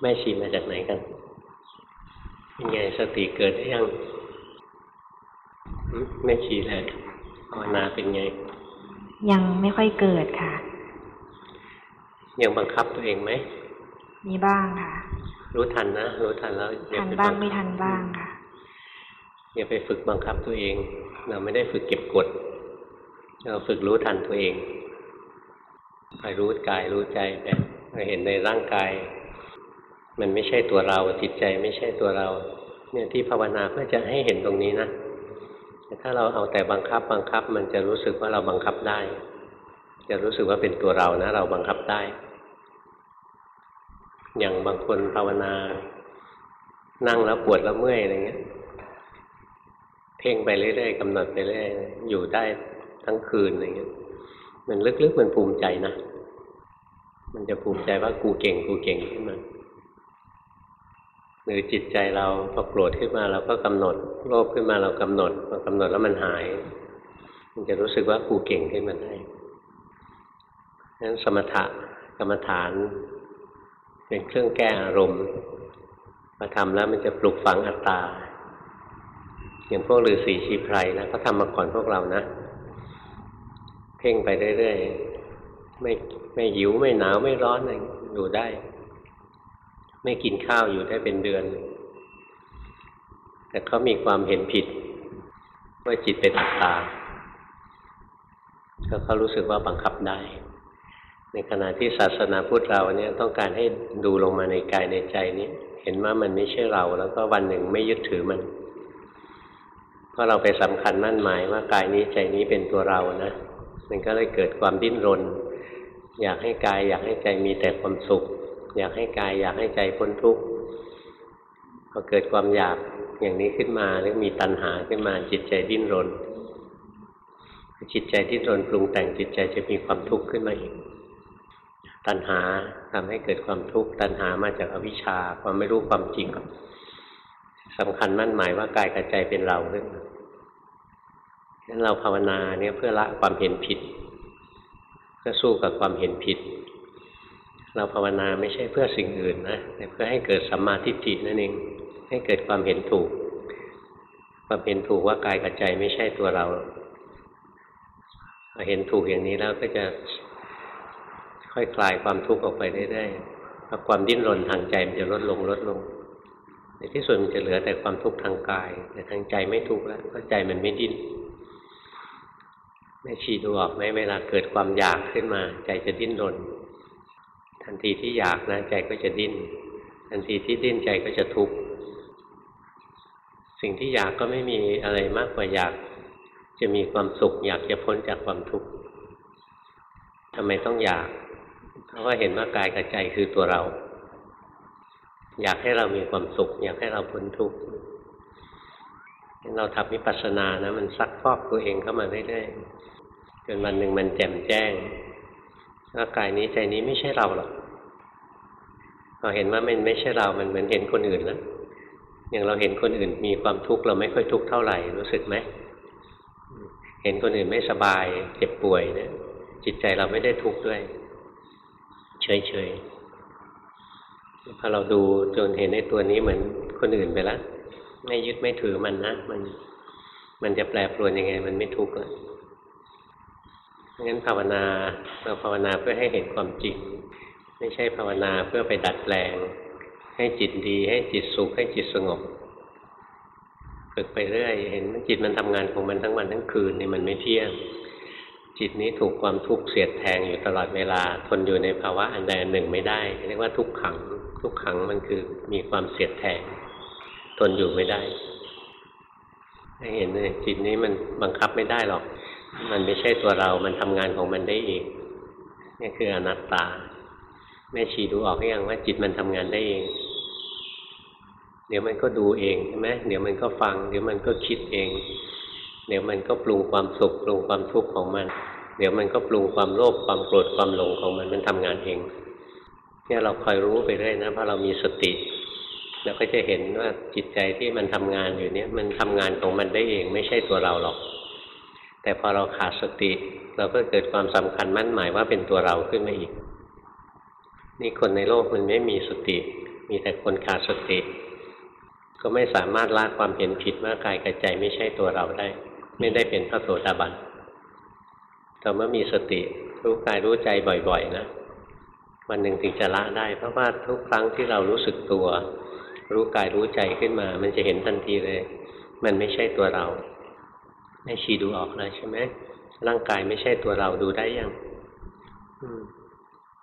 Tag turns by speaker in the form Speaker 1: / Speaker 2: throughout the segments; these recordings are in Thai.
Speaker 1: แม่ชีมาจากไหนกันยังไงสติเกิดได้ยังแม่ชีแหละภาวนาเป็นไง
Speaker 2: ยังไม่ค่อยเกิดค่ะ
Speaker 1: ยังบังคับตัวเองไหม
Speaker 2: มีบ้างค่ะ
Speaker 1: รู้ทันนะรู้ทันแล้ว
Speaker 2: ทันบ้างไม่ทันบ้างค่ะ
Speaker 1: อย่าไปฝึกบังคับตัวเอง เราไม่ได้ฝึกเก็บกด เราฝึกรู้ทันตัวเองคอยรู้กายรู้ใจไปเราเห็นในร่างกาย มันไม่ใช่ตัวเราจิตใจไม่ใช่ตัวเรา เนี่ยที่ภาวนาเพื่อจะให้เห็นตรงนี้นะแต่ถ้าเราเอาแต่บังคับบังคับ มันจะรู้สึกว่าเราบังคับได้ จะรู้สึกว่าเป็นตัวเรานะ เราบังคับได้ อย่างบางคนภาวนา นั่งแล้วปวดแล้วเมื่อยอะไรเงี้ยเพ่งไปเรื่อยๆกำหนดไปเรื่อยอยู่ได้ทั้งคืนอะไรเงี้ยมันลึกๆมันภูมิใจนะมันจะภูมิใจว่ากูเก่งกูเก่งขึ้นมา หรือจิตใจเราพอโกรธขึ้นมาเราก็กำหนดโลภขึ้นมาเรากำหนดพอกำหนดแล้วมันหาย มันจะรู้สึกว่ากูเก่งขึ้นมาได้ฉะนั้นสมถะกรรมฐาน เป็นเครื่องแก้อารมณ์พอทำแล้วมันจะปลุกฝังอัตตา อย่างพวกฤาษีชีไพรนะเขาทำมาก่อนพวกเรานะ เพ่งไปเรื่อยๆไม่ไม่หิวไม่หนาวไม่ร้อนอะไรอยู่ได้ ไม่กินข้าวอยู่ได้เป็นเดือน แต่เขามีความเห็นผิด ว่าจิตเป็นอัตตาก็เขารู้สึกว่าบังคับได้ ในขณะที่ศาสนาพุทธเราเนี่ยต้องการให้ดูลงมาในกายในใจนี้ เห็นว่ามันไม่ใช่เรา แล้วก็วันหนึ่งไม่ยึดถือมัน เพราะเราไปสำคัญมั่นหมายว่ากายนี้ใจนี้เป็นตัวเรานะ มันก็เลยเกิดความดิ้นรน อยากให้กายอยากให้ใจมีแต่ความสุข อยากให้กายอยากให้ใจพ้นทุกข์พอเกิดความอยากอย่างนี้ขึ้นมาหรือมีตัณหาขึ้นมาจิตใจดิ้นรน จิตใจดิ้นรนปรุงแต่งจิตใจจะมีความทุกข์ขึ้นมาอีก ตัณหาทำให้เกิดความทุกข์ตัณหามาจากอวิชชาความไม่รู้ความจริงสำคัญมั่นหมายว่ากายกับใจเป็นเราขึ้นมางั้นเราภาวนาเนี่ยเพื่อละความเห็นผิด เพื่อสู้กับความเห็นผิด เราภาวนาไม่ใช่เพื่อสิ่งอื่นนะแต่เพื่อให้เกิดสัมมาทิฏฐินั่นเอง ให้เกิดความเห็นถูก ความเห็นถูกว่ากายกับใจไม่ใช่ตัวเราเห็นถูกอย่างนี้แล้วก็จะค่อยคลายความทุกข์ออกไปเรื่อยๆความดิ้นรนทางใจมันจะลดลงลดลง ในที่สุดมันจะเหลือแต่ความทุกข์ทางกาย แต่ทางใจไม่ทุกข์แล้วเพราะใจมันไม่ดิ้นไม่ชีดูออกไหมเวลาเกิดความอยากขึ้นมา ใจจะดิ้นรน ทันทีที่อยากนะใจก็จะดิ้น ทันทีที่ดิ้นใจก็จะทุกข์ สิ่งที่อยากก็ไม่มีอะไรมากกว่าอยาก จะมีความสุข อยากจะพ้นจากความทุกข์ทำไมต้องอยาก เพราะว่าเห็นว่ากายกับใจคือตัวเรา อยากให้เรามีความสุข อยากให้เราพ้นทุกข์เราทำวิปัสสนานะ มันซักฟอกตัวเองเข้ามาเรื่อยๆจนวันหนึ่งมันแจ่มแจ้ง ว่ากายนี้ใจนี้ไม่ใช่เราหรอกพอเห็นว่ามันไม่ใช่เรา มันเหมือนเห็นคนอื่นแล้วอย่างเราเห็นคนอื่นมีความทุกข์เราไม่ค่อยทุกข์เท่าไหร่รู้สึกไหมเห็นคนอื่นไม่สบาย เจ็บป่วยเนี่ย จิตใจเราไม่ได้ทุกข์ด้วย เฉยๆพอเราดูจนเห็นในตัวนี้เหมือนคนอื่นไปแล้วไม่ยึดไม่ถือมันนะมัน มันจะแปรปรวนยังไง มันไม่ทุกข์แล้ว งั้นภาวนาเราภาวนาเพื่อให้เห็นความจริง ไม่ใช่ภาวนาเพื่อไปดัดแปลง ให้จิตดี ให้จิตสุขให้จิตสงบฝึกไปเรื่อย เห็นจิตมันทำงานของมันทั้งวันทั้งคืนนี่มันไม่เที่ยง จิตนี้ถูกความทุกข์เสียดแทงอยู่ตลอดเวลา ทนอยู่ในภาวะอันใดอันหนึ่งไม่ได้เรียกว่าทุกขัง ทุกขังมันคือมีความเสียดแทง ทนอยู่ไม่ได้ให้เห็นเลยจิตนี้มันบังคับไม่ได้หรอก มันไม่ใช่ตัวเรา มันทำงานของมันได้เองนี่คืออนัตตา แม่ชีดูออกหรือยังว่าจิตมันทำงานได้เอง เดี๋ยวมันก็ดูเองใช่ไหมเดี๋ยวมันก็ฟัง เดี๋ยวมันก็คิดเอง เดี๋ยวมันก็ปรุงความสุขปรุงความทุกข์ของมัน เดี๋ยวมันก็ปรุงความโลภความโกรธความหลงของมันมันทำงานเองเนี่ยเราคอยรู้ไปเรื่อยนะเพราะเรามีสติเราก็จะเห็นว่าจิตใจที่มันทำงานอยู่เนี่ย มันทำงานของมันได้เอง ไม่ใช่ตัวเราหรอก แต่พอเราขาดสติ เราก็เกิดความสำคัญมั่นหมายว่าเป็นตัวเราขึ้นมาอีก นี่คนในโลกมันไม่มีสติ มีแต่คนขาดสติ ก็ไม่สามารถละความเห็นผิดว่ากายกับใจไม่ใช่ตัวเราได้ ไม่ได้เป็นพระโสดาบันแต่เมื่อมีสติรู้กายรู้ใจบ่อย ๆ นะวันหนึ่งถึงจะละได้ เพราะว่าทุกครั้งที่เรารู้สึกตัว รู้กายรู้ใจขึ้นมา มันจะเห็นทันทีเลย มันไม่ใช่ตัวเรา แม่ชีดูออกเลยใช่ไหมร่างกายไม่ใช่ตัวเราดูได้ยัง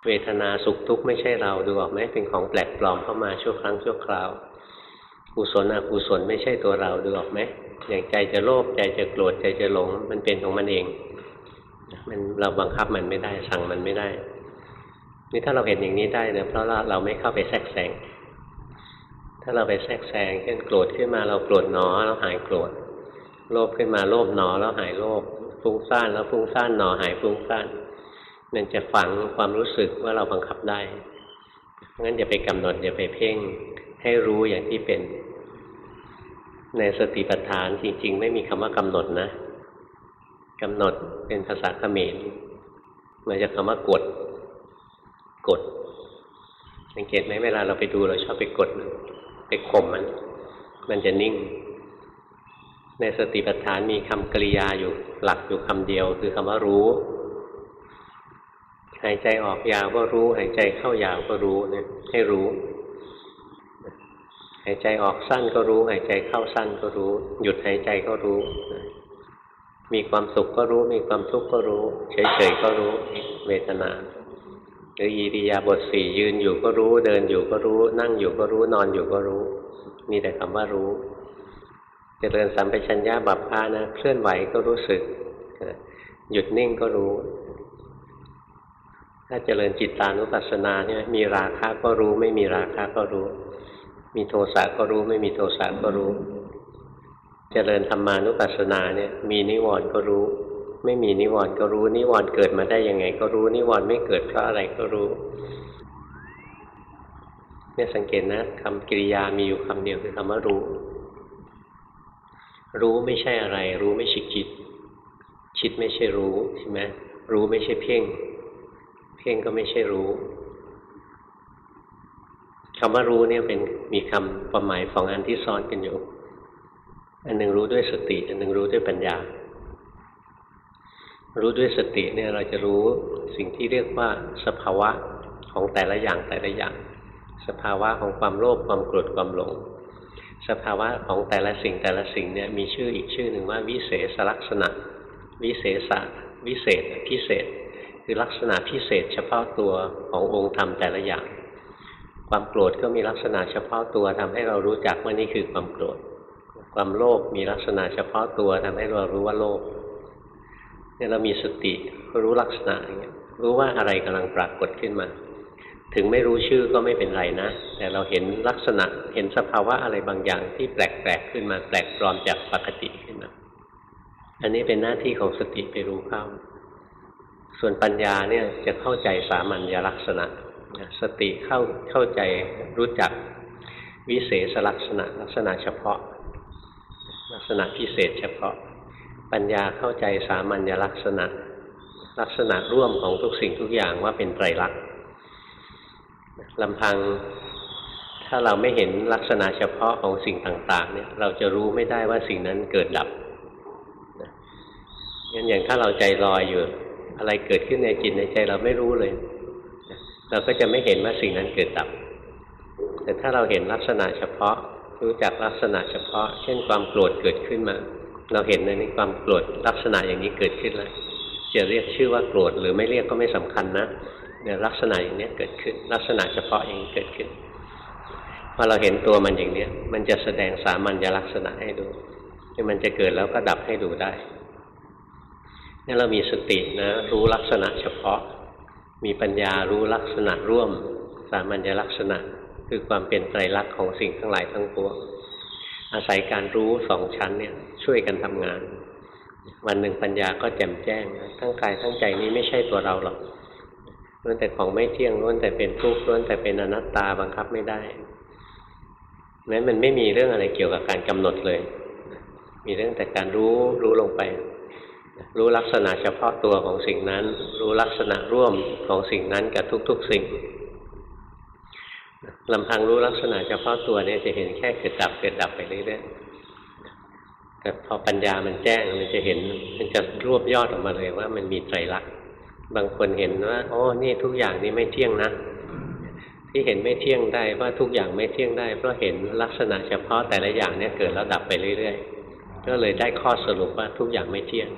Speaker 1: เวทนาสุขทุกข์ไม่ใช่เราดูออกไหมเป็นของแปลกปลอมเข้ามาชั่วครั้งชั่วคราวกุศลอกุศลไม่ใช่ตัวเราดูออกไหมอย่างใจจะโลภใจจะโกรธใจจะหลง มันเป็นของมันเอง มันเราบังคับมันไม่ได้ สั่งมันไม่ได้นี่ถ้าเราเห็นอย่างนี้ได้เนี่ยเพราะเราไม่เข้าไปแทรกแซงถ้าเราไปแทรกแซงเช่นโกรธขึ้นมาเราโกรธหนอเราหายโกรธ โลภขึ้นมาโลภหนอแล้วหายโลภฟุ้งซ่านแล้วฟุ้งซ่านหนอหายฟุ้งซ่านมันจะฝังความรู้สึกว่าเราบังคับได้งั้นอย่าไปกำหนดอย่าไปเพ่งให้รู้อย่างที่เป็น ในสติปัฏฐานจริง ๆ ไม่มีคำว่ากำหนดนะกำหนดเป็นภาษาเขมรมาจากคำว่ากด กด สังเกตไหมเวลาเราไปดูเราชอบไปกด ไปข่มมัน มันจะนิ่ง ในสติปัฏฐานมีคำกริยาอยู่หลักอยู่คำเดียว คือคำว่ารู้ หายใจออกยาวก็รู้ หายใจเข้ายาวก็รู้เนี่ยให้รู้ หายใจออกสั้นก็รู้ หายใจเข้าสั้นก็รู้ หยุดหายใจก็รู้ มีความสุขก็รู้ มีความทุกข์ก็รู้ เฉยๆก็รู้เวทนาหรืออิริยาบถสี่ยืนอยู่ก็รู้ เดินอยู่ก็รู้ นั่งอยู่ก็รู้นอนอยู่ก็รู้ มีแต่คำว่ารู้ เจริญสัมปชัญญะบัพพานะ เคลื่อนไหวก็รู้สึก หยุดนิ่งก็รู้ ถ้าเจริญจิตตานุปัสสนาเนี่ย มีราคะก็รู้ ไม่มีราคะก็รู้ มีโทสะก็รู้ ไม่มีโทสะก็รู้ เจริญธรรมานุปัสสนาเนี่ย มีนิวรณ์ก็รู้ ไม่มีนิวรณ์ก็รู้ นิวรณ์เกิดมาได้ยังไง ก็รู้ นิวรณ์ไม่เกิดเพราะอะไรก็รู้เนี่ยสังเกตนะคำกิริยามีอยู่คำเดียวคือคำว่ารู้ รู้ไม่ใช่อะไร รู้ไม่ใช่จิตจิตไม่ใช่รู้ใช่ไหมรู้ไม่ใช่เพ่ง เพ่งก็ไม่ใช่รู้คำว่ารู้เนี่ยเป็นมีคำความหมายสองอันที่ซ้อนกันอยู่ อันหนึ่งรู้ด้วยสติ อันหนึ่งรู้ด้วยปัญญา รู้ด้วยสติเนี่ยเราจะรู้สิ่งที่เรียกว่าสภาวะของแต่ละอย่างแต่ละอย่าง สภาวะของความโลภความโกรธความหลง สภาวะของแต่ละสิ่งแต่ละสิ่งเนี่ยมีชื่ออีกชื่อหนึ่งว่าวิเศษลักษณะ วิเศษวิเศษพิเศษ คือลักษณะพิเศษ เฉพาะตัวขององค์ธรรมแต่ละอย่าง ความโกรธก็มีลักษณะเฉพาะตัวทำให้เรารู้จักว่านี่คือความโกรธ ความโลภมีลักษณะเฉพาะตัวทำให้เรารู้ว่าโลภเนี่ยเรามีสติรู้ลักษณะอย่างเงี้ยรู้ว่าอะไรกำลังปรากฏขึ้นมา ถึงไม่รู้ชื่อก็ไม่เป็นไรนะ แต่เราเห็นลักษณะเห็นสภาวะอะไรบางอย่างที่แปลกๆขึ้นมาแปลกปลอมจากปกติขึ้นมาอันนี้เป็นหน้าที่ของสติไปรู้เข้า ส่วนปัญญาเนี่ยจะเข้าใจสามัญลักษณะ สติเข้าเข้าใจรู้จักวิเศษลักษณะ ลักษณะเฉพาะ ลักษณะพิเศษเฉพาะ ปัญญาเข้าใจสามัญลักษณะ ลักษณะร่วมของทุกสิ่งทุกอย่างว่าเป็นไตรลักษณ์ ลำพังถ้าเราไม่เห็นลักษณะเฉพาะของสิ่งต่างๆ เนี่ย เราจะรู้ไม่ได้ว่าสิ่งนั้นเกิดดับงั้นอย่างถ้าเราใจลอยอยู่ อะไรเกิดขึ้นในจิตในใจเราไม่รู้เลย เราก็จะไม่เห็นว่าสิ่งนั้นเกิดดับ แต่ถ้าเราเห็นลักษณะเฉพาะ รู้จักลักษณะเฉพาะ เช่นความโกรธเกิดขึ้นมา เราเห็นในนี้ความโกรธลักษณะอย่างนี้เกิดขึ้นแล้วจะเรียกชื่อว่าโกรธหรือไม่เรียกก็ไม่สำคัญนะ เนี่ยลักษณะอย่างนี้เกิดขึ้น ลักษณะเฉพาะอย่างเกิดขึ้นพอเราเห็นตัวมันอย่างนี้มันจะแสดงสามัญลักษณะให้ดูที่มันจะเกิดแล้วก็ดับให้ดูได้นี่เรามีสตินะรู้ลักษณะเฉพาะ มีปัญญารู้ลักษณะร่วม สามัญลักษณะ คือความเป็นไตรลักษณ์ของสิ่งทั้งหลายทั้งปวงอาศัยการรู้สองชั้นเนี่ยช่วยกันทำงาน วันหนึ่งปัญญาก็แจ่มแจ้งทั้งกายทั้งใจนี้ไม่ใช่ตัวเราหรอก ล้วนแต่ของไม่เที่ยงล้วนแต่เป็นทุกข์ล้วนแต่เป็นอนัตตาบังคับไม่ได้แม้มันไม่มีเรื่องอะไรเกี่ยวกับการกำหนดเลย มีเรื่องแต่การรู้รู้ลงไป รู้ลักษณะเฉพาะตัวของสิ่งนั้น รู้ลักษณะร่วมของสิ่งนั้นกับทุก ๆ สิ่งลำพังรู้ลักษณะเฉพาะตัวเนี่ยจะเห็นแค่เกิดดับเกิดดับไปเรื่อยๆแต่พอปัญญามันแจ้งมันจะเห็นมันจะรวบยอดออกมาเลยว่ามันมีไตรลักษณ์ บางคนเห็นว่าโอ๋อนี่ทุกอย่างนี้ไม่เที่ยงนะ ที่เห็นไม่เที่ยงได้ว่าทุกอย่างไม่เที่ยงได้ เพราะเห็นลักษณะเฉพาะแต่ละอย่างเนี่ยเกิดแล้วดับไปเรื่อยๆ ก็เลยได้ข้อสรุปว่าทุกอย่างไม่เที่ยง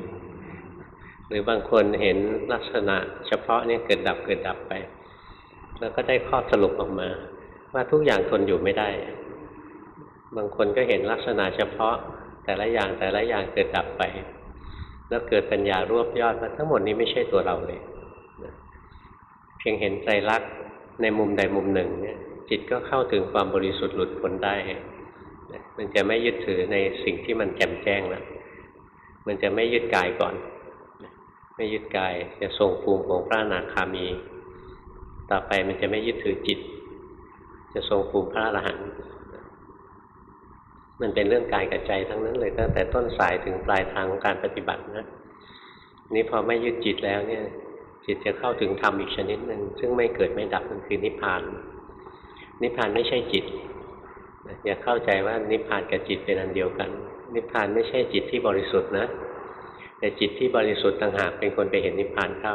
Speaker 1: หรือบางคนเห็นลักษณะเฉพาะเนี่ยเกิดดับเกิดดับไป แล้วก็ได้ข้อสรุปออกมา ว่าทุกอย่างทนอยู่ไม่ได้ บางคนก็เห็นลักษณะเฉพาะแต่ละอย่างแต่ละอย่างเกิดดับไป แล้วเกิดปัญญารวบยอดว่าทั้งหมดนี้ไม่ใช่ตัวเราเลยเพียงเห็นใจรักในมุมใดมุมหนึ่งเนี่ยจิตก็เข้าถึงความบริสุทธิ์หลุดพ้นได้มันจะไม่ยึดถือในสิ่งที่มันแจ่มแจ้งแล้วมันจะไม่ยึดกายก่อนไม่ยึดกายจะทรงภูมิของพระอนาคามี ต่อไปมันจะไม่ยึดถือจิต จะทรงภูมิพระอรหันต์ มันเป็นเรื่องกายกับใจทั้งนั้นเลยตั้งแต่ต้นสายถึงปลายทางของการปฏิบัตินะนี่พอไม่ยึดจิตแล้วเนี่ย จิตจะเข้าถึงธรรมอีกชนิดหนึ่งซึ่งไม่เกิดไม่ดับมันคือนิพพาน นิพพานไม่ใช่จิตอย่าเข้าใจว่านิพพานกับจิตเป็นอันเดียวกัน นิพพานไม่ใช่จิตที่บริสุทธิ์นะแต่จิตที่บริสุทธิ์ต่างหากเป็นคนไปเห็นนิพพานเข้า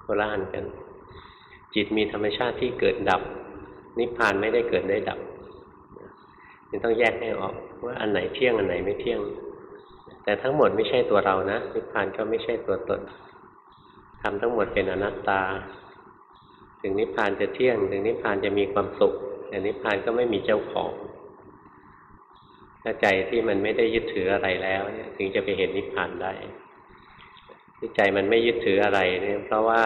Speaker 1: โคละอันกัน จิตมีธรรมชาติที่เกิดดับ นิพพานไม่ได้เกิดได้ดับ ต้องแยกให้ออกว่าอันไหนเที่ยงอันไหนไม่เที่ยง แต่ทั้งหมดไม่ใช่ตัวเรานะนิพพานก็ไม่ใช่ตัวตนทำทั้งหมดเป็นอนัตตา ถึงนิพพานจะเที่ยง ถึงนิพพานจะมีความสุข แต่นิพพานก็ไม่มีเจ้าของถ้าใจที่มันไม่ได้ยึดถืออะไรแล้วเนี่ยถึงจะไปเห็นนิพพานได้ที่ใจมันไม่ยึดถืออะไรเนี่ยเพราะว่า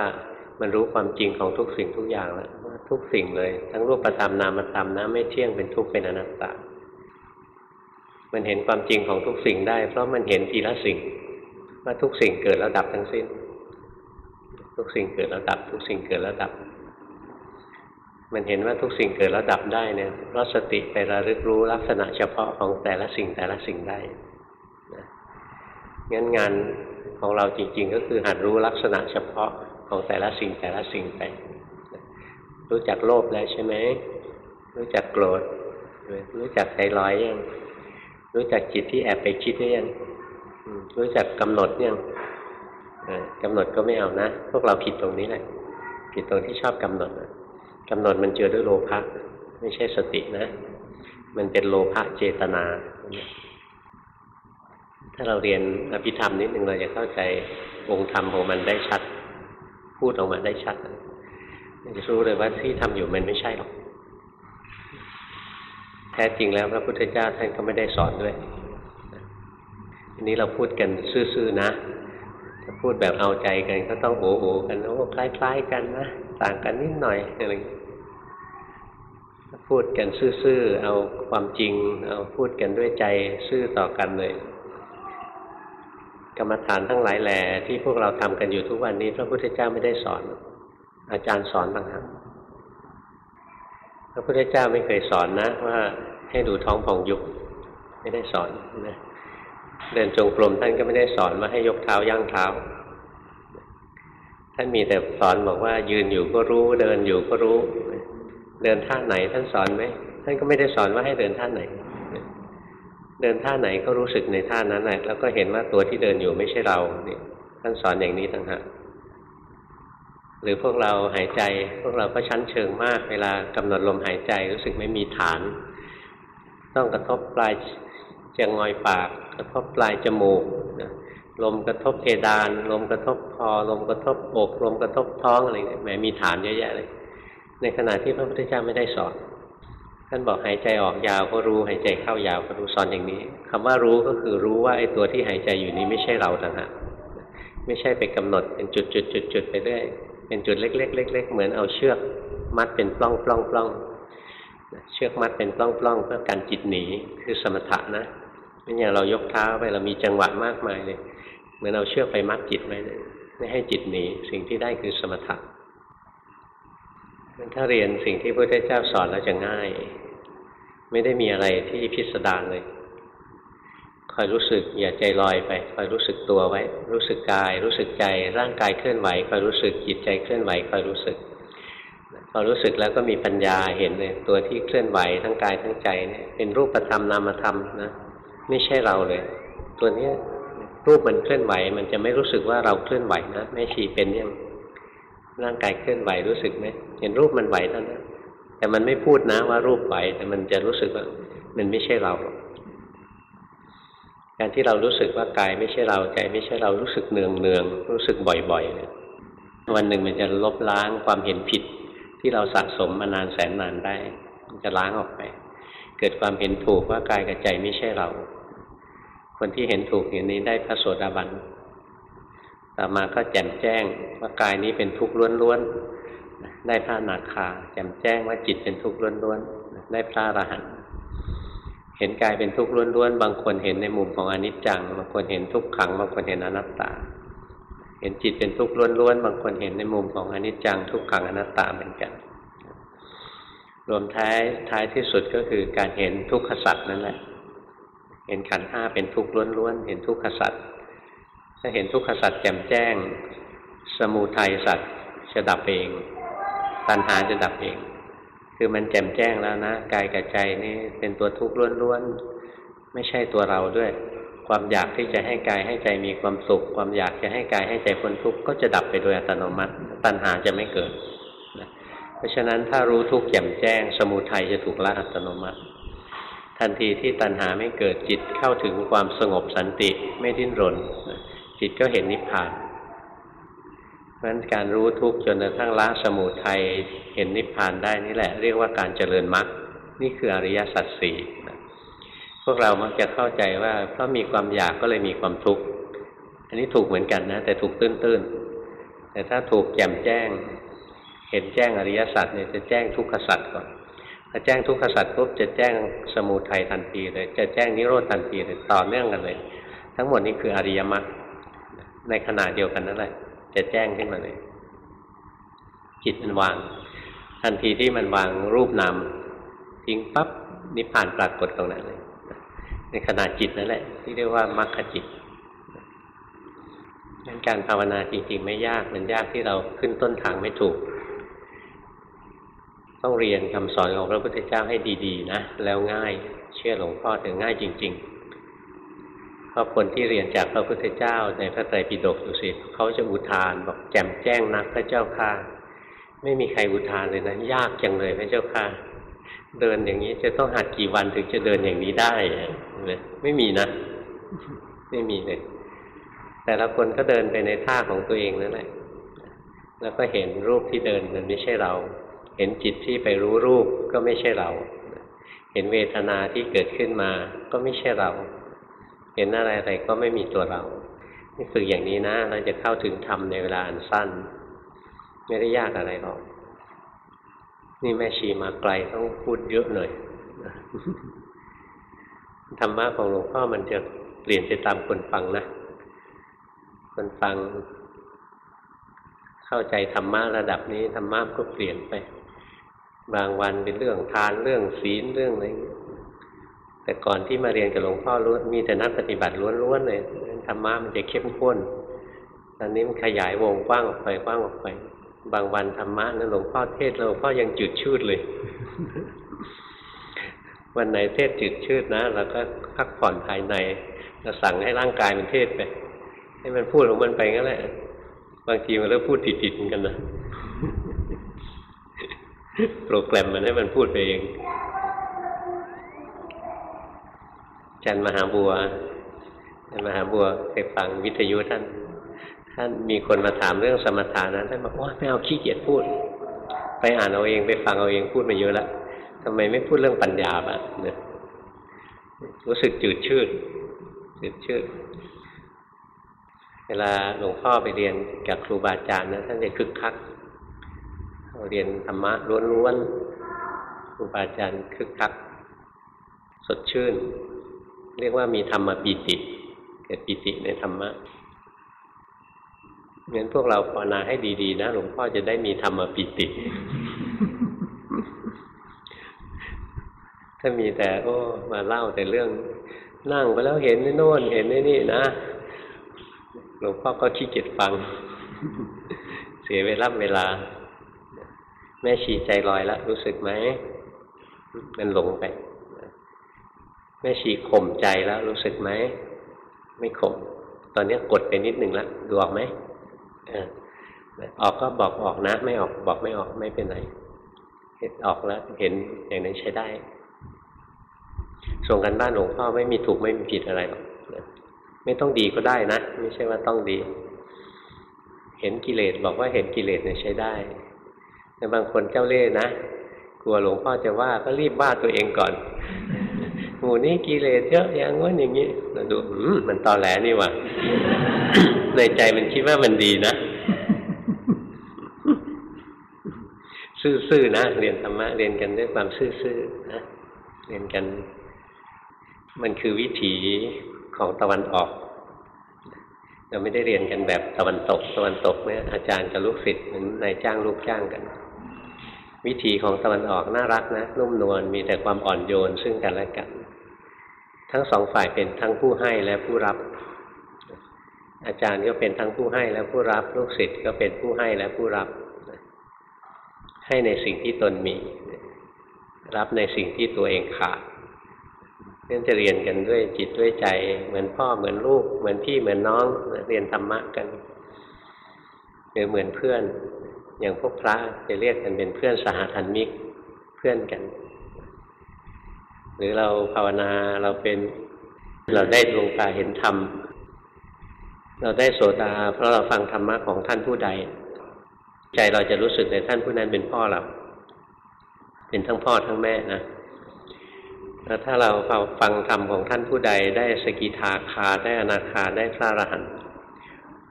Speaker 1: มันรู้ความจริงของทุกสิ่งทุกอย่างแล้วว่าทุกสิ่งเลย ทั้งรูปธรรมนามธรรมนะไม่เที่ยงเป็นทุกข์เป็นอนัตตา มันเห็นความจริงของทุกสิ่งได้ เพราะมันเห็นทีละสิ่ง ว่าทุกสิ่งเกิดแล้วดับทั้งสิ้น ทุกสิ่งเกิดแล้วดับ ทุกสิ่งเกิดแล้วดับ มันเห็นว่าทุกสิ่งเกิดแล้วดับได้เนี่ยเพราะสติไประลึกรู้ลักษณะเฉพาะของแต่ละสิ่งแต่ละสิ่งได้นะงั้นงานของเราจริง ๆ ก็คือหัดรู้ลักษณะเฉพาะของแต่ละสิ่งแต่ละสิ่งไปรู้จักโลภแล้วใช่ไหมรู้จักโกรธรู้จักใจลอยยัง รู้จักจิตที่แอบไปคิดหรือยังรู้จักกำหนดยังกำหนดก็ไม่เอานะ พวกเราผิดตรงนี้แหละผิดตรงที่ชอบกำหนดกำหนดมันเจอด้วยโลภะไม่ใช่สตินะ มันเป็นโลภะเจตนา ถ้าเราเรียนอภิธรรมนิดหนึ่งเราจะเข้าใจองค์ธรรมของมันได้ชัด พูดออกมาได้ชัดจะรู้เลยว่าที่ทำอยู่มันไม่ใช่หรอก แท้จริงแล้วพระพุทธเจ้าท่านก็ไม่ได้สอนด้วยอันนี้เราพูดกันซื่อๆนะถ้าพูดแบบเอาใจกันก็ต้องโอ้โหกันโอ้คล้าย ๆ กันนะต่างกันนิดหน่อยอะไรพูดกันซื่อๆเอาความจริง เอาพูดกันด้วยใจซื่อต่อกันเลยกรรมฐานทั้งหลายแหล่ที่พวกเราทำกันอยู่ทุกวันนี้ พระพุทธเจ้าไม่ได้สอน อาจารย์สอนต่างหาก พระพุทธเจ้าไม่เคยสอนนะ ว่าให้ดูท้องผ่องยุบไม่ได้สอนนะเดินจงกรมท่านก็ไม่ได้สอนว่าให้ยกเท้าย่างเท้า ท่านมีแต่สอนบอกว่า ยืนอยู่ก็รู้ เดินอยู่ก็รู้ เดินท่าไหนท่านสอนไหมท่านก็ไม่ได้สอนว่าให้เดินท่าไหน เดินท่าไหนก็รู้สึกในท่านั้นแหละแล้วก็เห็นว่าตัวที่เดินอยู่ไม่ใช่เราเนี่ยท่านสอนอย่างนี้ต่างหาก หรือพวกเราหายใจ พวกเราก็ชั้นเชิงมาก เวลากำหนดลมหายใจรู้สึกไม่มีฐาน ต้องกระทบปลายจะงอยปาก กระทบปลายจมูกลมกระทบเพดาน ลมกระทบคอลมกระทบอก ลมกระทบท้องอะไรเนี่ยแหมมีฐานเยอะแยะเลย ในขณะที่พระพุทธเจ้าไม่ได้สอนท่านบอกหายใจออกยาวก็รู้หายใจเข้ายาวก็รู้สอนอย่างนี้คำว่ารู้ก็คือรู้ว่าไอ้ตัวที่หายใจอยู่นี้ไม่ใช่เราต่างหากไม่ใช่ไปกำหนดเป็นจุดจุดจุดจุดไปเรื่อย เป็นจุดเล็กๆเล็กๆเหมือนเอาเชือกมัดเป็นปล้องปล้องปล้องเชือกมัดเป็นปล้องปล้องเพื่อการจิตหนีคือสมถะนะไม่อย่างเรายกเท้าไปเรามีจังหวะมากมายเลย เหมือนเอาเชือกไปมัดจิตไว้เลยไม่ให้จิตหนีสิ่งที่ได้คือสมถะถ้าเรียนสิ่งที่พระพุทธเจ้าสอนแล้วจะง่าย ไม่ได้มีอะไรที่พิสดารเลย คอยรู้สึกอย่าใจลอยไป คอยรู้สึกตัวไว้ รู้สึกกาย รู้สึกใจ ร่างกายเคลื่อนไหวคอยรู้สึกจิตใจเคลื่อนไหวคอยรู้สึกพอรู้สึกแล้วก็มีปัญญาเห็นเลยตัวที่เคลื่อนไหวทั้งกายทั้งใจเนี่ยเป็นรูปธรรมนามธรรมนะไม่ใช่เราเลย ตัวเนี้ยรูปมันเคลื่อนไหว มันจะไม่รู้สึกว่าเราเคลื่อนไหวนะแม่ชีเป็นยังร่างกายเคลื่อนไหวรู้สึกไหมเห็นรูปมันไหวเท่านั้นแต่มันไม่พูดนะว่ารูปไหว แต่มันจะรู้สึกว่ามันไม่ใช่เราก การที่เรารู้สึกว่ากายไม่ใช่เราใจไม่ใช่เรารู้สึกเนืองเนืองรู้สึกบ่อยๆเนี่ยวันหนึ่งมันจะลบล้างความเห็นผิด ที่เราสะสมมานานแสนนานได้ มันจะล้างออกไป เกิดความเห็นถูกว่ากายกับใจไม่ใช่เรา คนที่เห็นถูกอย่างนี้ได้พระโสดาบันต่อมาก็แจ่มแจ้งว่ากายนี้เป็นทุกข์ล้วนๆได้พระนาคาแจ่มแจ้งว่าจิตเป็นทุกข์ล้วนๆได้พระอรหันต์ เห็นกายเป็นทุกข์ล้วนๆ บางคนเห็นในมุมของอนิจจัง บางคนเห็นทุกขัง บางคนเห็นอนัตตา เห็นจิตเป็นทุกข์ล้วนๆ บางคนเห็นในมุมของอนิจจัง ทุกขังอนัตตาเหมือนกัน รวมท้ายท้ายที่สุดก็คือการเห็นทุกขสัตว์นั่นแหละ เห็นขันห้าเป็นทุกข์ล้วนๆ เห็นทุกขสัตว์ถ้าเห็นทุกขสัตว์แจ่มแจ้ง สมูทัยสัตว์จะดับเอง ตัณหาจะดับเอง คือมันแจ่มแจ้งแล้วนะกายกับใจนี่เป็นตัวทุกข์ล้วนๆไม่ใช่ตัวเราด้วย ความอยากที่จะให้กายให้ใจมีความสุข ความอยากจะให้กายให้ใจพ้นทุกข์ก็จะดับไปโดยอัตโนมัติ ตัณหาจะไม่เกิดเพราะฉะนั้นถ้ารู้ทุกข์แจ่มแจ้ง สมุทัยจะถูกละอัตโนมัติ ทันทีที่ตัณหาไม่เกิดจิตเข้าถึงความสงบสันติไม่ดิ้นรนจิตก็เห็นนิพพาน เพราะฉะนั้นการรู้ทุกข์จนกระทั่งละสมุทัยเห็นนิพพานได้นี่แหละ เรียกว่าการเจริญมรรคนี่คืออริยสัจสี่พวกเรามักจะเข้าใจว่าเพราะมีความอยากก็เลยมีความทุกข์อันนี้ถูกเหมือนกันนะ แต่ถูกตื้นๆแต่ถ้าถูกแจ่มแจ้ง เห็นแจ้งอริยสัจเนี่ยจะแจ้งทุกขสัจก่อนถ้าแจ้งทุกขสัจปุ๊บจะแจ้งสมุทัยทันทีเลยจะแจ้งนิโรธทันทีเลยต่อเนื่องกันเลย ทั้งหมดนี้คืออริยมรรคในขณะเดียวกันนั่นแหละ จะแจ้งขึ้นมาเลย จิตมันวาง ทันทีที่มันวางรูปนามทิ้งปั๊บนิพพานปรากฏตรงนั้นเลย ในขณะจิตนั่นแหละ ที่เรียกว่ามรรคจิตงั้นการภาวนาจริง ๆ ไม่ยากมันยากที่เราขึ้นต้นทางไม่ถูก ต้องเรียนคำสอนของพระพุทธเจ้าให้ดี ๆ นะ แล้วง่ายเชื่อหลวงพ่อถึงง่ายจริง ๆ เพราะคนที่เรียนจากพระพุทธเจ้าในพระไตรปิฎกดูสิเขาจะอุทานบอกแจ่มแจ้งนักพระเจ้าข้าไม่มีใครอุทานเลยนะยากจังเลยพระเจ้าข้าเดินอย่างนี้จะต้องหัดกี่วันถึงจะเดินอย่างนี้ได้ไม่มีนะ ไม่มีเลย แต่ละคนก็เดินไปในท่าของตัวเองนั่นแหละแล้วก็เห็นรูปที่เดินมันไม่ใช่เรา เห็นจิตที่ไปรู้รูปก็ไม่ใช่เรา เห็นเวทนาที่เกิดขึ้นมาก็ไม่ใช่เรา เห็นอะไรอะไรก็ไม่มีตัวเรานี่ฝึกอย่างนี้นะเราจะเข้าถึงธรรมในเวลาอันสั้น ไม่ได้ยากอะไรหรอก นี่แม่ชีมาไกลต้องพูดเยอะหน่อยธรรมะของหลวงพ่อมันจะเปลี่ยนไปตามคนฟังนะ คนฟัง เข้าใจธรรมะระดับนี้ธรรมะก็เปลี่ยนไป บางวันเป็นเรื่องทานเรื่องศีลเรื่องอะไร แต่ก่อนที่มาเรียนกับหลวงพ่อรู้มีแต่นักปฏิบัติล้วนๆเลยธรรมะมันจะเข้มข้น ตอนนี้มันขยายวงกว้างออกไปกว้างออกไป บางวันธรรมะนะหลวงพ่อเทศหลวงพ่อยังจืดชืดเลย วันไหนเทศจืดชืดนะเราก็พักผ่อนภายในเราสั่งให้ร่างกายมันเทศไปให้มันพูดของมันไปงั้นแหละ บางทีมันเริ่มพูดติดๆเหมือนกันนะโปรแกรมมันให้มันพูดไปเอง จันมหาบัวจันมหาบัวเคยฟังวิทยุท่าน ท่านมีคนมาถามเรื่องสมถานะท่านบอกว่าไม่เอาขี้เกียจพูด ไปอ่านเอาเองไปฟังเอาเองพูดมาเยอะแล้วทำไมไม่พูดเรื่องปัญญาบ้างเนี่ยรู้สึกจืดชืดจืดชืดเวลาหลวงพ่อไปเรียนกับครูบาอาจารย์นะท่านจะคึกคักเราเรียนธรรมะล้วนๆครูบาอาจารย์คึกคัก สดชื่น เรียกว่ามีธรรมปีติ เกิดปีติในธรรมะงั้นพวกเราภาวนาให้ดีๆ นะหลวงพ่อจะได้มีธรรมปิติ ถ้ามีแต่ โอ้ มาเล่าแต่เรื่อง นั่งไปแล้วเห็นนี่โน่นเห็นนี่นี่นะหลวงพ่อก็ขี้เกียจฟัง เสียเวลาเวลา แม่ชีใจลอยแล้วรู้สึกไหม มันหลงไป แม่ชีข่มใจแล้วรู้สึกไหมไม่ข่มตอนนี้กดไปนิดหนึ่งแล้วดูออกไหมออกก็บอกออกนะ ไม่ออกบอกไม่ออกไม่เป็นไรเห็นออกแล้ว เห็นอย่างนั้นใช้ได้ ส่งกันบ้านหลวงพ่อไม่มีถูกไม่มีผิดอะไรหรอกไม่ต้องดีก็ได้นะ ไม่ใช่ว่าต้องดี เห็นกิเลสบอกว่าเห็นกิเลสเนี่ยใช้ได้แต่บางคนเจ้าเล่ห์นะกลัวหลวงพ่อจะว่าก็รีบว่าตัวเองก่อน หมู่นี้กิเลสเยอะอย่างว่าอย่างนี้เราดูมันตอแหลนี่ว่ะในใจมันคิดว่ามันดีนะซื่อๆนะเรียนธรรมะเรียนกันด้วยความซื่อๆนะเรียนกัน มันคือวิถีของตะวันออก เราไม่ได้เรียนกันแบบตะวันตก ตะวันตกเนี่ยอาจารย์กับลูกศิษย์เหมือนนายจ้างลูกจ้างกัน วิถีของตะวันออกน่ารักนะนุ่มนวลมีแต่ความอ่อนโยนซึ่งกันและกัน ทั้งสองฝ่ายเป็นทั้งผู้ให้และผู้รับ อาจารย์ก็เป็นทั้งผู้ให้และผู้รับ ลูกศิษย์ก็เป็นผู้ให้และผู้รับ ให้ในสิ่งที่ตนมี รับในสิ่งที่ตัวเองขาดนั่นจะเรียนกันด้วยจิตด้วยใจ เหมือนพ่อเหมือนลูก เหมือนพี่เหมือนน้องเรียนธรรมะกันหรือเหมือนเพื่อน อย่างพวกพระจะเรียกกันเป็นเพื่อนสหธรรมิกเพื่อนกัน หรือเราภาวนาเราเป็นเราได้ดวงตาเห็นธรรม เราได้โสดาเพราะเราฟังธรรมะของท่านผู้ใด ใจเราจะรู้สึกในท่านผู้นั้นเป็นพ่อเรา เป็นทั้งพ่อทั้งแม่นะแล้วถ้าเราฟังธรรมของท่านผู้ใด ได้สกิทาคาได้อนาคาได้พระอรหันต์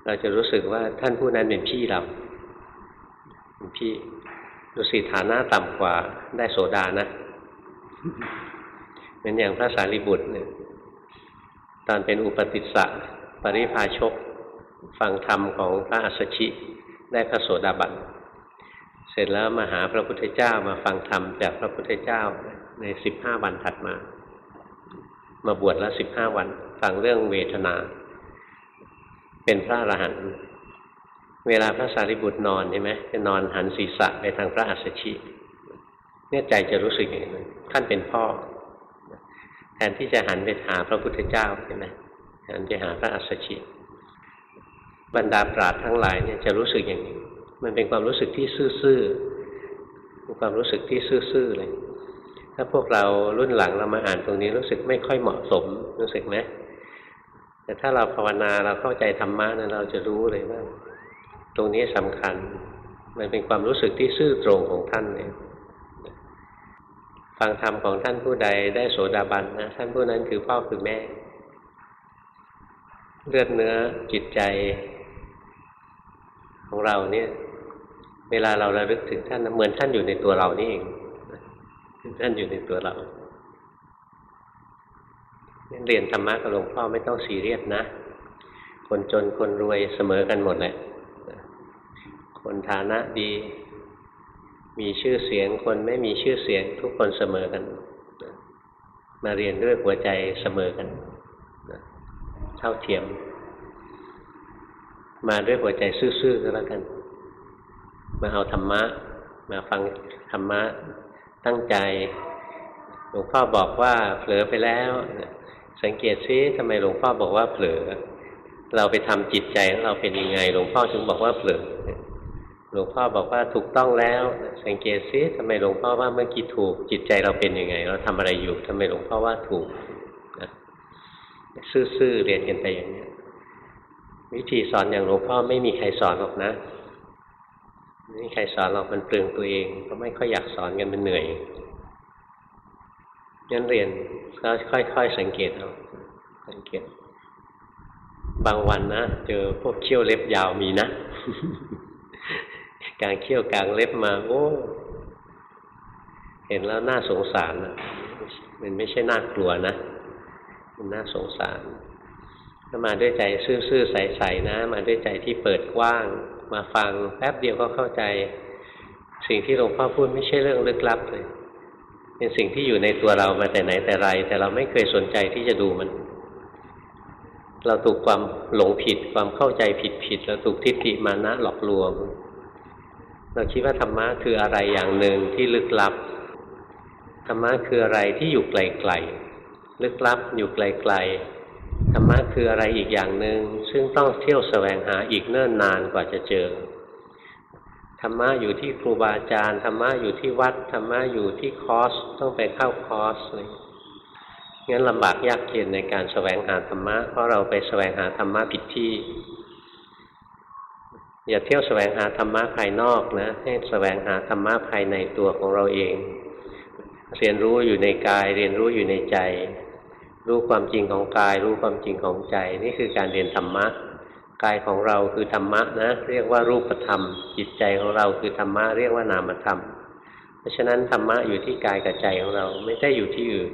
Speaker 1: เราจะรู้สึกว่าท่านผู้นั้นเป็นพี่เราเป็นพี่ดูสิฐานะต่ำกว่าได้โสดานะ เหมือนอย่างพระสารีบุตรเนี่ยตอนเป็นอุปติสสะปริพาชก ฟังธรรมของพระอัสสชิได้พระโสดาบันเสร็จแล้วมาหาพระพุทธเจ้ามาฟังธรรมจากพระพุทธเจ้าในสิบห้าวันถัดมา มาบวชล้วสิบห้าวันฟังเรื่องเวทนา เป็นพระอรหันต์เวลาพระสารีบุตรนอนใช่ไหมจะนอนหันศีรษะไปทางพระอัสสชิ เนี่ยใจจะรู้สึกอย่างนี้ท่านเป็นพ่อ แทนที่จะหันไปหาพระพุทธเจ้าใช่ไหมหันไปหาพระอัสสชิ บรรดาปราดทั้งหลายเนี่ยจะรู้สึกอย่างนี้ มันเป็นความรู้สึกที่ซื่อๆเป็นความรู้สึกที่ซื่อๆเลย ถ้าพวกเรารุ่นหลังเรามาอ่านตรงนี้รู้สึกไม่ค่อยเหมาะสมรู้สึกไหมแต่ถ้าเราภาวนาเราเข้าใจธรรมะนะเราจะรู้เลยว่า ตรงนี้สำคัญ มันเป็นความรู้สึกที่ซื่อตรงของท่านเลย ฟังธรรมของท่านผู้ใดได้โสดาบันนะท่านผู้นั้นคือพ่อคือแม่ เลือดเนื้อจิตใจของเราเนี่ย เวลาเราระลึกถึงท่านเหมือนท่านอยู่ในตัวเรานี่เองท่านอยู่ในตัวเราเรียนธรรมะกับหลวงพ่อไม่ต้องซีเรียสนะ คนจนคนรวยเสมอกันหมดแหละคนฐานะดี มีชื่อเสียงคนไม่มีชื่อเสียงทุกคนเสมอกัน มาเรียนด้วยหัวใจเสมอกันเท่าเทียม มาด้วยหัวใจซื่อๆก็แล้วกัน มาเอาธรรมะ มาฟังธรรมะตั้งใจหลวงพ่อบอกว่าเผลอไปแล้ว สังเกตซิทำไมหลวงพ่อบอกว่าเผลอ เราไปทำจิตใจของเราเป็นยังไง หลวงพ่อถึงบอกว่าเผลอ หลวงพ่อบอกว่าถูกต้องแล้ว สังเกตซิทำไมหลวงพ่อว่าเมื่อกี้ถูก จิตใจเราเป็นยังไง เราทำอะไรอยู่ทำไมหลวงพ่อว่าถูกซื่อๆเรียนกันไปอย่างนี้วิธีสอนอย่างหลวงพ่อไม่มีใครสอนหรอกนะไม่มีใครสอนหรอกมันเปลืองตัวเอง ก็ไม่ค่อยอยากสอนกันมันเหนื่อยงั้นเรียนก็ค่อย ๆ สังเกตเอาสังเกต บางวันนะเจอพวกเขี้ยวเล็บยาวมีนะ กลางเขี้ยวกลางเล็บมาโอ้เห็นแล้วน่าสงสารนะมันไม่ใช่น่ากลัวนะ มันน่าสงสาร ถ้ามาด้วยใจซื่อๆใสๆนะ มาด้วยใจที่เปิดกว้าง มาฟังแป๊บเดียวก็เข้าใจ สิ่งที่หลวงพ่อพูดไม่ใช่เรื่องลึกลับเลยเป็นสิ่งที่อยู่ในตัวเรามาแต่ไหนแต่ไร แต่เราไม่เคยสนใจที่จะดูมัน เราถูกความหลงผิดความเข้าใจผิดผิดเราถูกทิฏฐิมานะหลอกลวง เราคิดว่าธรรมะคืออะไรอย่างหนึ่งที่ลึกลับ ธรรมะคืออะไรที่อยู่ไกลๆ ลึกลับอยู่ไกลๆ ธรรมะคืออะไรอีกอย่างหนึ่งซึ่งต้องเที่ยวแสวงหาอีกเนิ่นนานกว่าจะเจอ ธรรมะอยู่ที่ครูบาอาจารย์ ธรรมะอยู่ที่วัด ธรรมะอยู่ที่คอร์สต้องไปเข้าคอร์สเลยงั้นลำบากยากเย็นในการแสวงหาธรรมะ เพราะเราไปแสวงหาธรรมะผิดที่ อย่าเที่ยวแสวงหาธรรมะภายนอกนะ ให้แสวงหาธรรมะภายในตัวของเราเอง เรียนรู้อยู่ในกาย เรียนรู้อยู่ในใจ รู้ความจริงของกาย รู้ความจริงของใจ นี่คือการเรียนธรรมะ กายของเราคือธรรมะนะ เรียกว่ารูปธรรม จิตใจของเราคือธรรมะเรียกว่านามธรรม เพราะฉะนั้นธรรมะอยู่ที่กายกับใจของเราไม่ได้อยู่ที่อื่น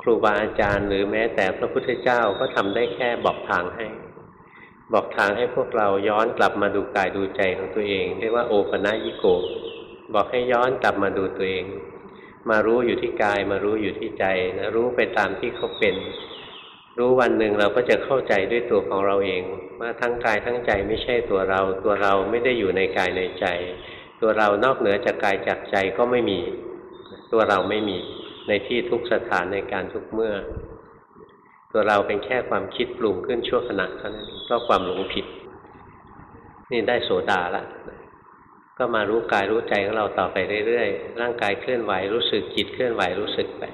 Speaker 1: ครูบาอาจารย์หรือแม้แต่พระพุทธเจ้าก็ทำได้แค่บอกทางให้ บอกทางให้พวกเราย้อนกลับมาดูกายดูใจของตัวเอง เรียกว่าโอปะยิโก บอกให้ย้อนกลับมาดูตัวเอง มารู้อยู่ที่กายมารู้อยู่ที่ใจนะรู้ไปตามที่เขาเป็น รู้วันหนึ่งเราก็จะเข้าใจด้วยตัวของเราเอง ว่าทั้งกายทั้งใจไม่ใช่ตัวเรา ตัวเราไม่ได้อยู่ในกายในใจ ตัวเรานอกเหนือจากกายจากใจก็ไม่มี ตัวเราไม่มีในที่ทุกสถานในการทุกเมื่อ ตัวเราเป็นแค่ความคิดปรุงขึ้นชั่วขณะเท่านั้นก็ความหลงผิด นี่ได้โสดาละก็มารู้กายรู้ใจของเราต่อไปเรื่อยๆร่างกายเคลื่อนไหวรู้สึกจิตเคลื่อนไหวรู้สึกไป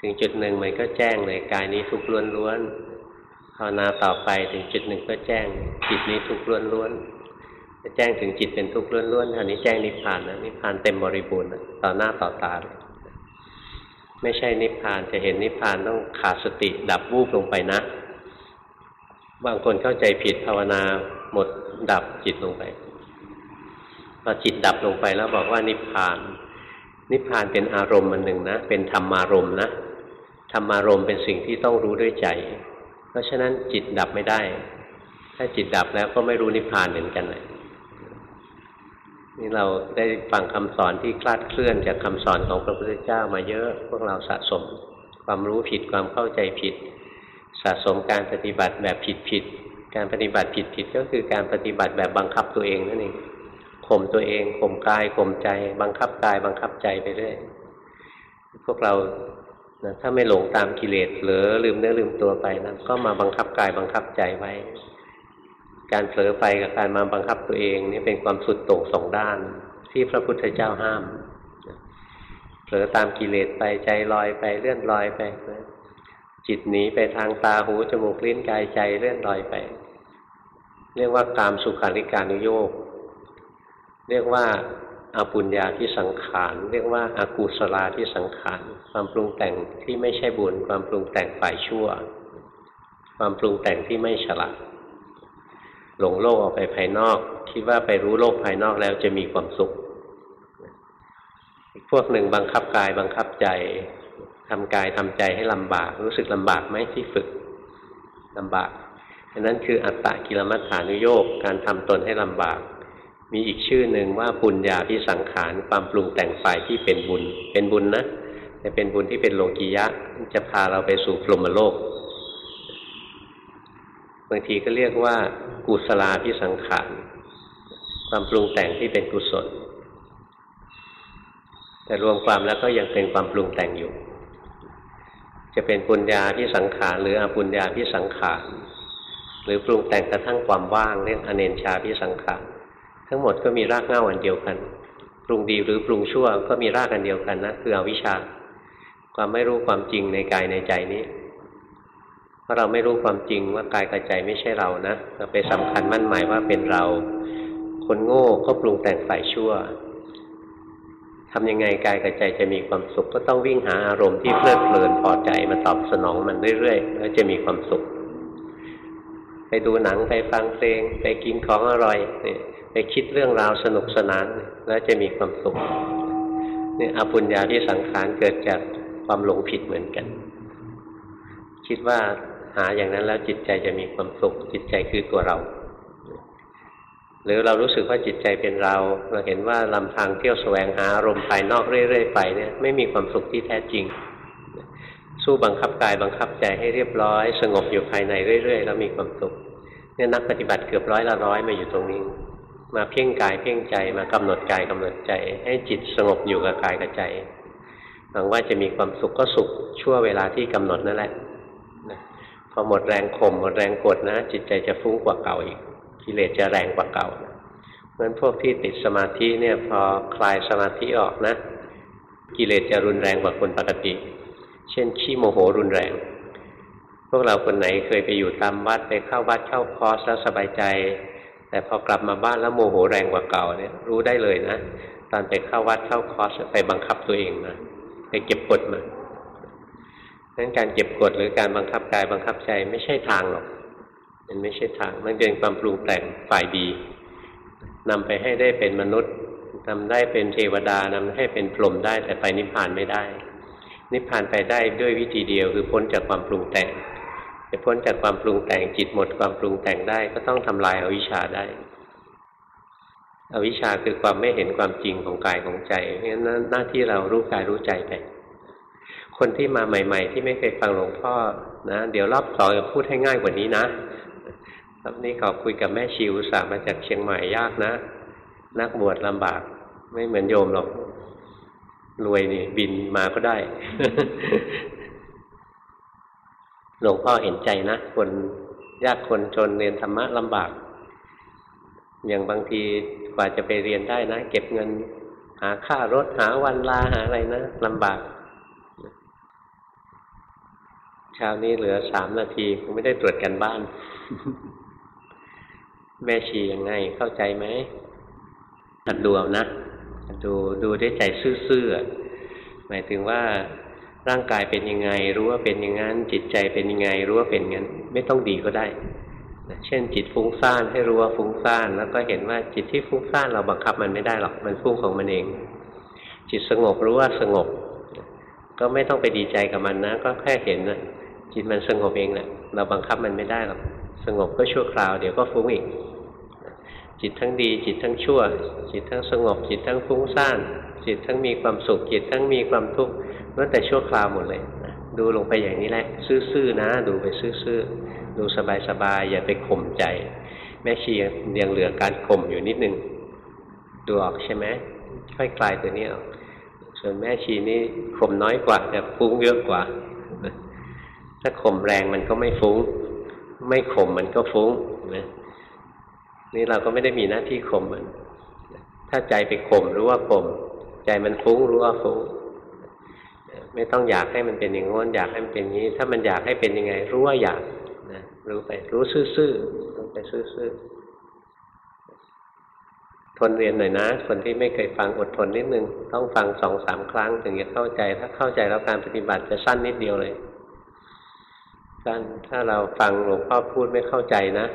Speaker 1: ถึงจุดหนึ่งมันก็แจ้งเลยกายนี้ทุกข์ล้วนๆภาวนาต่อไปถึงจุดหนึ่งก็แจ้ง จิตนี้ทุกข์ล้วนๆจะแจ้งถึงจิตเป็นทุกข์ล้วนๆท่านี้แจ้งนิพพานนะนิพพานเต็มบริบูรณ์ต่อหน้าต่อตาเลย ไม่ใช่นิพพานจะเห็นนิพพานต้องขาดสติดับวูบลงไปนะ บางคนเข้าใจผิดภาวนาหมดดับจิตลงไปพอจิตดับลงไปแล้วบอกว่านิพพาน นิพพานเป็นอารมณ์มันหนึ่งนะ เป็นธรรมารมณ์นะธรรมารมณ์เป็นสิ่งที่ต้องรู้ด้วยใจ เพราะฉะนั้นจิตดับไม่ได้ ถ้าจิตดับแล้วก็ไม่รู้นิพพานเหมือนกันเลย นี่เราได้ฟังคำสอนที่คลาดเคลื่อนจากคำสอนของพระพุทธเจ้ามาเยอะ พวกเราสะสมความรู้ผิดความเข้าใจผิด สะสมการปฏิบัติแบบผิดผิด การปฏิบัติผิดผิดก็คือการปฏิบัติแบบบังคับตัวเองนั่นเองข่มตัวเองข่มกายข่มใจ บังคับกายบังคับใจไปเรื่อยพวกเรานะถ้าไม่หลงตามกิเลสหรือลืมเนื้อลืมตัวไปนะก็มาบังคับกายบังคับใจไว้ การเผลอไปกับการมาบังคับตัวเองนี่เป็นความสุดโต่งสองด้าน ที่พระพุทธเจ้าห้ามเผลอตามกิเลสไปใจลอยไปเลื่อนลอยไปจิตหนีไปทางตาหูจมูกลิ้นกายใจเลื่อนลอยไป เรียกว่ากามสุขาริการุโยกเรียกว่าอาปุญญาที่สังขารเรียกว่าอากุศลาที่สังขารความปรุงแต่งที่ไม่ใช่บุญความปรุงแต่งฝ่ายชั่ว ความปรุงแต่งที่ไม่ฉลาด หลงโลกออกไปภายนอก คิดว่าไปรู้โลกภายนอกแล้วจะมีความสุข อีกพวกหนึ่งบังคับกายบังคับใจทำกายทำใจให้ลำบาก รู้สึกลำบากไหมที่ฝึกลำบากอันนั้นคืออัตตะกิลมัฏฐานุโยกการทำตนให้ลำบาก มีอีกชื่อหนึ่งว่าปุญญาพิสังขารความปรุงแต่งฝ่ายที่เป็นบุญ เป็นบุญนะแต่เป็นบุญที่เป็นโลกียะจะพาเราไปสู่พรหมโลก บางทีก็เรียกว่ากุศลาพิสังขารความปรุงแต่งที่เป็นกุศล แต่รวมความแล้วก็ยังเป็นความปรุงแต่งอยู่ จะเป็นปุญญาพิสังขารหรืออปุญญาพิสังขารหรือปรุงแต่งกระทั่งความว่างเรียกอเนนชาพิสังขารทั้งหมดก็มีรากเหง้าอันเดียวกัน ปรุงดีหรือปรุงชั่วก็มีรากอันเดียวกันนะคืออวิชชา ความไม่รู้ความจริงในกายในใจนี้ ราะเราไม่รู้ความจริงว่ากายกับใจไม่ใช่เรานะเราไปสำคัญมั่นหมายว่าเป็นเรา คนโง่ก็ปรุงแต่งฝ่ายชั่วทำยังไงกายกับใจจะมีความสุข ก็ต้องวิ่งหาอารมณ์ที่เพลิดเพลินพอใจมาตอบสนองมันเรื่อยๆแล้วจะมีความสุข ไปดูหนังไปฟังเพลง ไปกินของอร่อยไปคิดเรื่องราวสนุกสนาน แล้วจะมีความสุขนี่อปุญญาที่สังขารเกิดจากความหลงผิดเหมือนกัน คิดว่า หาอย่างนั้นแล้วจิตใจจะมีความสุข จิตใจคือตัวเรา หรือเรารู้สึกว่าจิตใจเป็นเรา เราเห็นว่าลำทางเที่ยวแสวงหาอารมณ์ภายนอกเรื่อยๆไปเนี่ยไม่มีความสุขที่แท้จริง สู้บังคับกายบังคับใจให้เรียบร้อย สงบอยู่ภายในเรื่อยๆ แล้วมีความสุขเนี่ยนักปฏิบัติเกือบร้อยละร้อยมาอยู่ตรงนี้ มาเพ่งกายเพ่งใจมากำหนดกายกำหนดใจ ให้จิตสงบอยู่กับกายกับใจหวังว่าจะมีความสุขก็สุขชั่วเวลาที่กำหนดนั่นแหละ อหมดแรงข่มหมดแรงกดนะ จิตใจจะฟุ้งกว่าเก่าอีกกิเลสจะแรงกว่าเก่าเพราะฉะนั้นพวกที่ติดสมาธิเนี่ยพอคลายสมาธิออกนะ กิเลสจะรุนแรงกว่าคนปกติ เช่นขี้โมโหรุนแรง พวกเราคนไหนเคยไปอยู่ตามวัดไปเข้าวัดเข้าคอร์สแล้วสบายใจ แต่พอกลับมาบ้านแล้วโมโหแรงกว่าเก่าเนี่ยรู้ได้เลยนะ ตอนไปเข้าวัดเข้าคอร์สไปบังคับตัวเองนะไปเก็บกดมาั้นการเก็บกดหรือการบังคับกายบังคับใจไม่ใช่ทางหรอก มันไม่ใช่ทาง มันเป็นความปรุงแต่งฝ่ายดีนำไปให้ได้เป็นมนุษย์ทำได้เป็นเทวดานำให้เป็นพรหมได้แต่ไปนิพพานไม่ได้ นิพพานไปได้ด้วยวิธีเดียวคือพ้นจากความปรุงแต่งจะพ้นจากความปรุงแต่งจิตหมดความปรุงแต่งได้ก็ต้องทำลายอาวิชชาได้ อวิชชาคือความไม่เห็นความจริงของกายของใจเพราะฉะนั้นหน้าที่เรารู้กายรู้ใจไป คนที่มาใหม่ ๆ ที่ไม่เคยฟังหลวงพ่อนะ เดี๋ยวรอบสองจะพูดให้ง่ายกว่านี้นะรอบนี้ขอคุยกับแม่ชิวสามาจากเชียงใหม่ยากนะ นักบวชลำบาก ไม่เหมือนโยมหรอก รวยนี่ บินมาก็ได้ หลวงพ่อเห็นใจนะ คนยากคนจนเรียนธรรมะลำบาก อย่างบางทีกว่าจะไปเรียนได้นะ เก็บเงิน หาค่ารถหาวันลาหาอะไรนะลำบาก เช้านี้เหลือสามนาทีคงไม่ได้ตรวจกันบ้าน แม่ชียังไงเข้าใจไหมหัดดูเอานะดูดูด้วยใจซื่อๆหมายถึงว่าร่างกายเป็นยังไง รู้ว่าเป็นอย่างนั้น จิตใจเป็นยังไง รู้ว่าเป็นงั้น ไม่ต้องดีก็ได้เช่น จิตฟุ้งซ่านให้รู้ว่าฟุ้งซ่านแล้วก็เห็นว่าจิตที่ฟุ้งซ่านเราบังคับมันไม่ได้หรอกมันฟุ้งของมันเอง จิตสงบรู้ว่าสงบ ก็ไม่ต้องไปดีใจกับมันนะ ก็แค่เห็นนะ จิตมันสงบเองแหละเราบังคับมันไม่ได้หรอกสงบก็ชั่วคราว เดี๋ยวก็ฟุ้งอีก จิตทั้งดี จิตทั้งชั่ว จิตทั้งสงบ จิตทั้งฟุ้งซ่าน จิตทั้งมีความสุข จิตทั้งมีความทุกข์ล้วนแต่ชั่วคราวหมดเลยดูลงไปอย่างนี้แหละ ซื่อๆนะ ดูไปซื่อๆดูสบายๆอย่าไปข่มใจ แม่ชียังเหลือการข่มอยู่นิดนึงดูออกใช่ไหมค่อยคลายตัวนี้ออกส่วนแม่ชีนี่ข่มน้อยกว่าแต่ฟุ้งเยอะกว่า ถ้าข่มแรงมันก็ไม่ฟุ้ง ไม่ข่มมันก็ฟุ้งนะนี่เราก็ไม่ได้มีหน้าที่ข่มมัน ถ้าใจไปข่มรู้ว่าข่มใจมันฟุ้งรู้ว่าฟุ้งไม่ต้องอยากให้มันเป็นอย่างง้นอยากให้มันเป็นอย่างนี้ ถ้ามันอยากให้เป็นยังไง รู้ว่าอยากนะรู้ไปรู้ซื่อๆรู้ไปซื่อๆทนเรียนหน่อยนะ คนที่ไม่เคยฟังอดทนนิดนึง ต้องฟังสองสามครั้ง ถึงจะเข้าใจ ถ้าเข้าใจแล้วการปฏิบัติจะสั้นนิดเดียวเลย การถ้าเราฟังหลวงพ่อพูดไม่เข้าใจนะ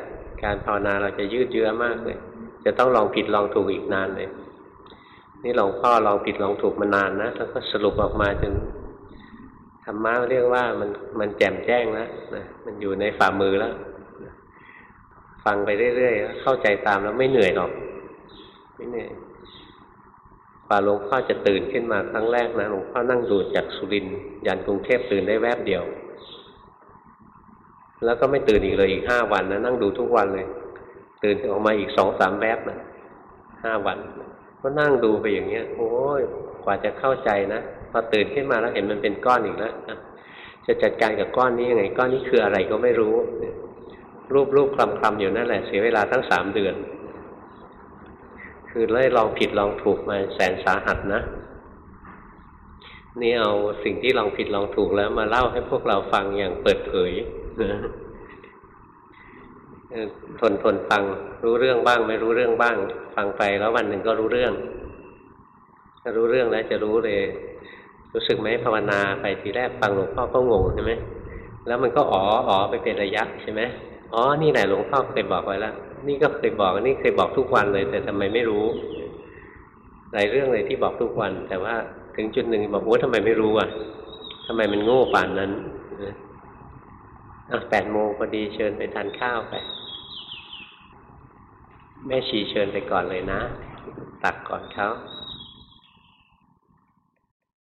Speaker 1: การภาวนาเราจะยืดเยื้อมากเลย จะต้องลองผิดลองถูกอีกนานเลย นี่หลวงพ่อลองผิดลองถูกมานานนะแล้วก็สรุปออกมาจนธรรมะเรียกว่ามันมันแจ่มแจ้งแล้วนะมันอยู่ในฝ่ามือแล้วฟังไปเรื่อยๆเข้าใจตามแล้วไม่เหนื่อยหรอกไม่เหนื่อยกว่าหลวงพ่อจะตื่นขึ้นมาครั้งแรกนะหลวงพ่อนั่งดูจากสุรินยันกรุงเทพตื่นได้แวบเดียว แล้วก็ไม่ตื่นอีกเลยอีกห้าวันนะนั่งดูทุกวันเลย ตื่นออกมาอีกสองสามแวบนะห้าวันก็นั่งดูไปอย่างเงี้ย โอ้ยกว่าจะเข้าใจนะพอตื่นขึ้นมาแล้วเห็นมันเป็นก้อนอีกแล้วจะจัดการกับก้อนนี้ยังไง ก้อนนี้คืออะไรก็ไม่รู้ รูปรูปคลำคลำอยู่นั่นแหละเสียเวลาตั้งสามเดือน คือเลยลองผิดลองถูกมาแสนสาหัสนะนี่เอาสิ่งที่ลองผิดลองถูกแล้วมาเล่าให้พวกเราฟังอย่างเปิดเผย ทนทนฟัง รู้เรื่องบ้าง ไม่รู้เรื่องบ้าง ฟังไปแล้ววันหนึ่งก็รู้เรื่องถ้ารู้เรื่องแล้วจะรู้เลย รู้สึกไหมภาวนาไปทีแรกฟังหลวงพ่อก็งงใช่ไหมแล้วมันก็อ๋ออ๋อไปเป็นระยะใช่ไหมอ๋อนี่แหละหลวงพ่อเคยบอกไว้แล้วนี่ก็เคยบอกนี่เคยบอกทุกวันเลย แต่ทำไมไม่รู้หลายเรื่องเลยที่บอกทุกวัน แต่ว่าถึงจุดหนึ่งบอกว่าทำไมไม่รู้อะทำไมมันโง่ป่านนั้น อะแปดโมงพอดีเชิญไปทานข้าวไป แม่ชีเชิญไปก่อนเลยนะ ตักก่อนเขา